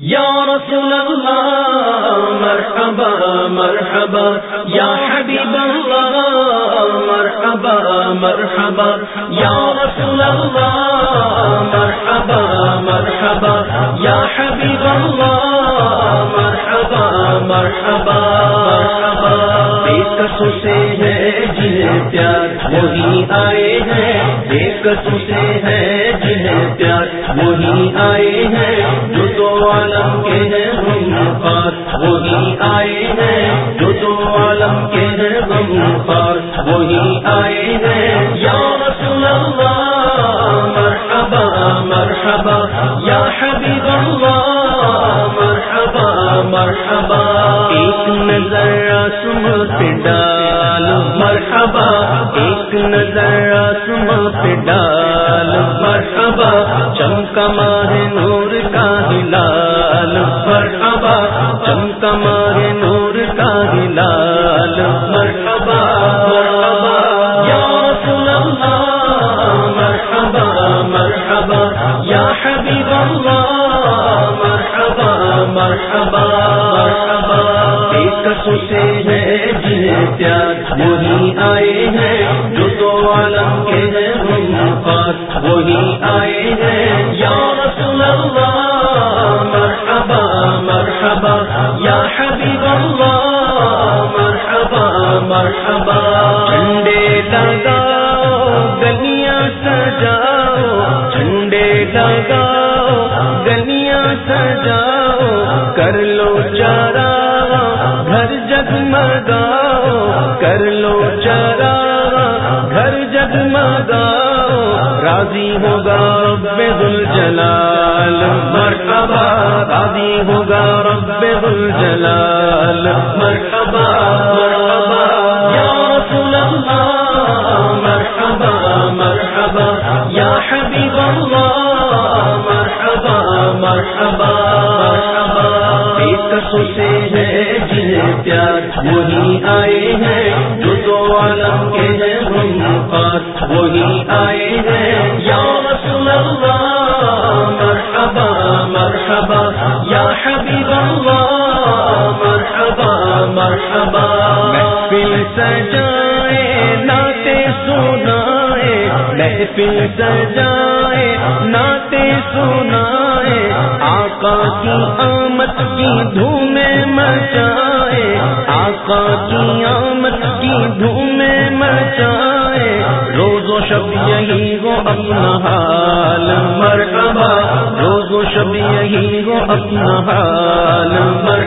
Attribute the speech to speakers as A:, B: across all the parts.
A: یا رسول اللہ، مرحبا مرحبا، یا حبیب اللہ، مرحبا مرحبا، یا رسول اللہ، مرحبا مرحبا، یا حبیب اللہ، مرحبا مرحبا مرحبا سے ہے جنہیں پیار وہی آئے ہیں، ایک سے جنہیں پیار وہی آئے ہیں۔ جو تو عالم کے ہیں ہم وہی آئے ہیں، جو تو عالم کے ہیں ہم وہی آئے ہیں۔ یا رسول اللہ، مرحبا مرحبا۔ یا حبیب اللہ، مرحبا مرحبا۔ ایک نظر سمت ڈال۔ مرحبا ایک نظر سمت ڈال مرحبا چمکا ماہ نور کا ہلال مرحبا چمکا ماہ وہی آئے ہیں جو تو عالم کے ہیں ہم پاس وہی آئے ہیں۔ یا رسول اللہ، مرحبا مرحبا۔ یا حبیب اللہ، مرحبا مرحبا۔ جھنڈے لگاؤ، گلیاں سجاؤ۔ جھنڈے لگاؤ، گلیاں سجاؤ۔ کر لو چارا گھر جگمگاؤ۔ کر لو چارا گھر جگمگاؤ راضی ہوگا رب دل جلال مرحبا راضی ہوگا رب دل جلال مرحبا مرحبا یا رسول اللہ سے ہے پیار وہی آئے ہیں، جو تو عالم کے ہیں ہم پاس وہی آئے ہیں۔ یا رسول اللہ، مرحبا مرحبا، یا حبیب اللہ، مرحبا مرحبا۔ محفل سجائے ناتے سنائے۔ محفل سجائے ناتے سنائے۔ آقا کی آمد کی دھومیں مچائے، آقا کی آمد کی دھومیں مچائے۔ روز و شب یہی وہ اپنا حال، مرحبا۔ روز و شب یہی وہ اپنا حال مرحبا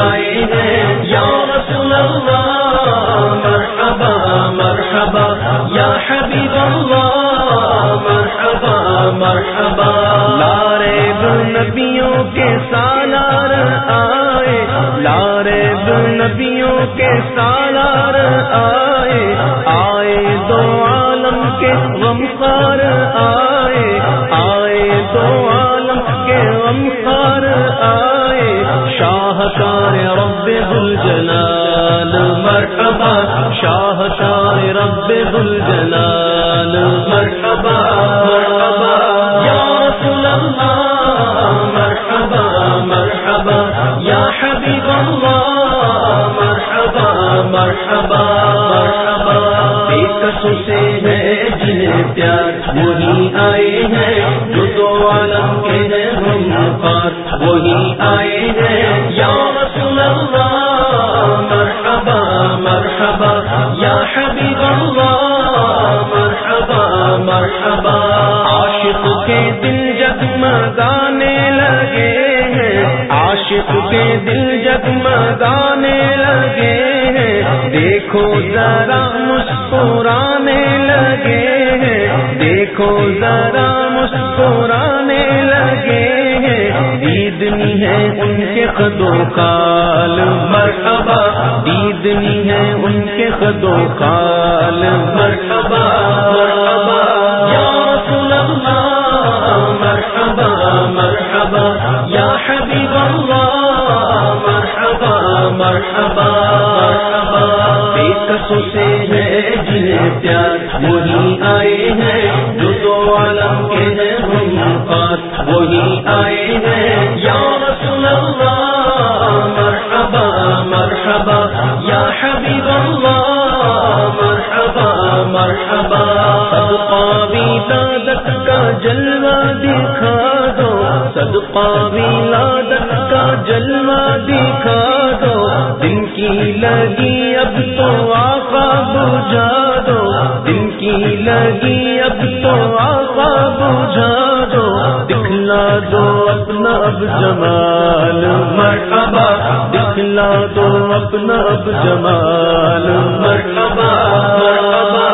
A: آئے ہیں۔ یا رسول اللہ مرحبا مرحبا۔ یا حبیب اللہ مرحبا مرحبا۔ لارے نبیوں کے سالار آئے۔ لارے نبیوں کے سالار آئے۔ آئے دو عالم کے غمخار آئے۔ آئے دو شاہکار رب الجلال، مرحبا شاہکار رب الجلال، مرحبا مرحبا، یا رسول اللہ، مرحبا مرحبا، یا حبیب اللہ، مرحبا مرحبا مرحبا سے ہے جنہیں پیار، وہی آئے ہیں جو تو عالم کے ہیں ہم پاس وہی آئے ہیں، یا مرحبا مرحبا، یا حبیب اللہ، مرحبا مرحبا۔ عاشق کے دل جگمگانے لگے ہیں۔ عاشق کے دل جگمگانے لگے ہیں۔ دیکھو ذرا مسکرانے لگے ہیں۔ دیکھو ذرا مسکرانے لگے ہیں۔ عیدنی ہے ان کے خدو کال مرحبا دیدنی ہے ان کے خدو خال مرحبا مرحبا، یا حبیب اللہ، مرحبا مرحبا. صدقہ لادت کا جلوہ دکھا دو، صدقہ لادت کا جلوہ دکھا دو. دن کی لگی، اب تو آقا بجا لگی اب تو آقا بجا دو، دکھلا دو اپنا اب جمال مرحبا دکھلا دو اپنا اب جمال مرحبا مرحبا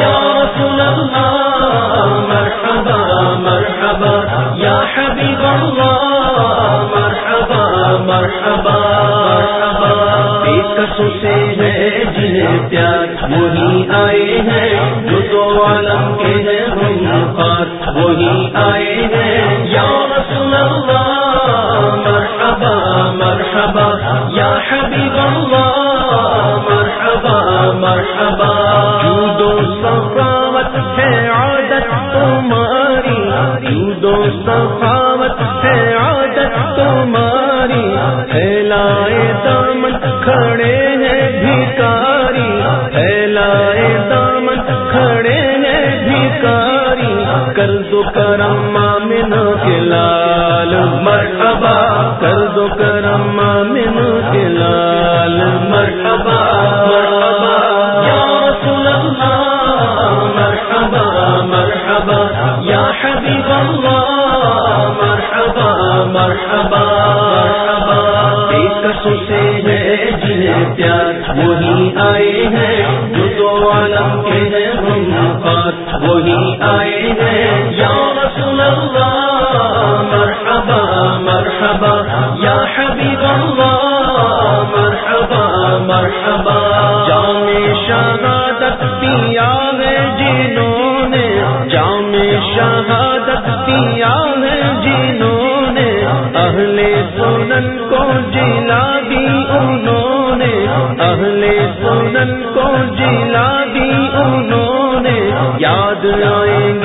A: یا رسول اللہ مرحبا مرحبا یا حبیب اللہ مرحبا مرحبا مرحبا کسو سے ہے جنہیں پیار، وہی آئے ہیں جو عالم کے ہیں ہم پاس وہی آئے ہیں۔ یا رسول اللہ، مرحبا مرحبا۔ یا حبیب اللہ، مرحبا مرحبا۔ کر دو کرم مامنا کے لال مرحبا کر دو کرم مامنا کے لال مرحبا مرحبا یا رسول اللہ مرحبا مرحبا یا حبیب اللہ مرحبا مرحبا مرحبا کسو سے ہے جنہیں پیار، وہی آئے ہیں جو دو عالم کے ہیں ہم پاس وہی آئے ہیں دیا ہے جنہوں نے جام شہادت دیا ہے، جنہوں نے اہل سنن کو جلا دی، انہوں نے اہل سنن کو جلا دی، انہوں نے یاد آئیں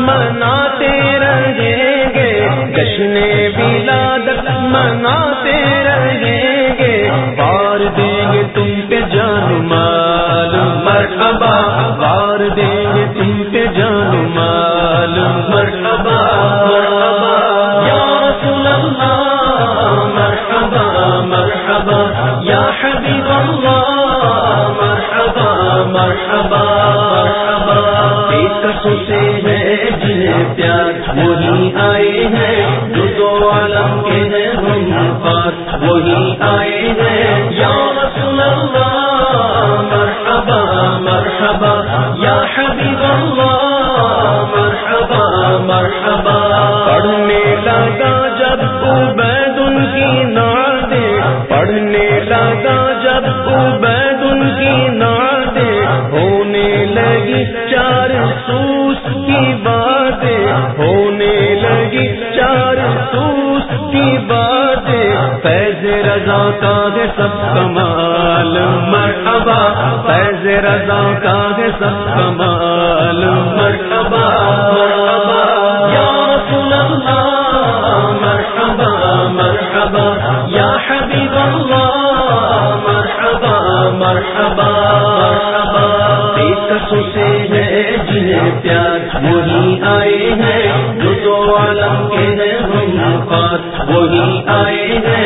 A: مناتے رہیں گے۔ جشن ولادت مناتے رہیں گے۔ بار دیں گے تم پہ جان مال۔ مرحبا بار دیں گے تم پہ جان مال۔ مرحبا مرحبا یا رسول اللہ مرحبا مرحبا یا حبیب اللہ مرحبا مرحبا مرحبا مرحبا، یا حبیب اللہ، مرحبا مرحبا۔ پڑھنے لگا جب عبید ان کی نعتیں پڑھنے لگا جب عبید ان کی نعتیں ہونے لگی چار سوس کی باتیں، ہونے لگی چار سوس کی باتیں۔ فیض رضا کا ہے سب کمال مرحبا فیض رضا کا ہے سب کمال مرحبا مرحبا یا رسول اللہ مرحبا مرحبا یا حبیب اللہ مرحبا مرحبا مرحبا سے ہے جنہیں پیار، وہی آئے ہیں جو دو عالم کے ہیں ہم پاس، وہی آئے ہیں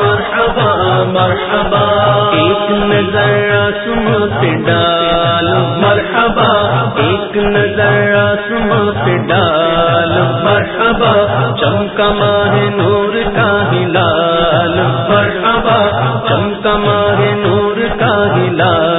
A: مرحبا مرحبا ایک نظر سمت ڈال، مرحبا۔ ایک نظر سمت ڈال، مرحبا۔ چمکا ماہ نور کا ہلال، مرحبا۔ چمکا ماہ نور کا ہلال۔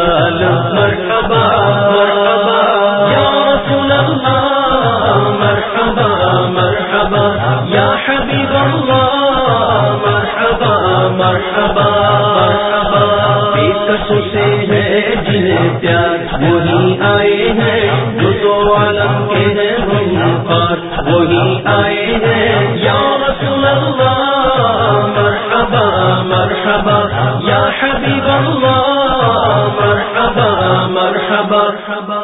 A: سے ہے جنہیں پیار وہی آئے ہیں، جو تو عالم کے ہیں ہم پار وہی آئے ہیں۔ یا رسول اللہ، مرحبا مرحبا، یا حبیب اللہ، مرحبا مرحبا۔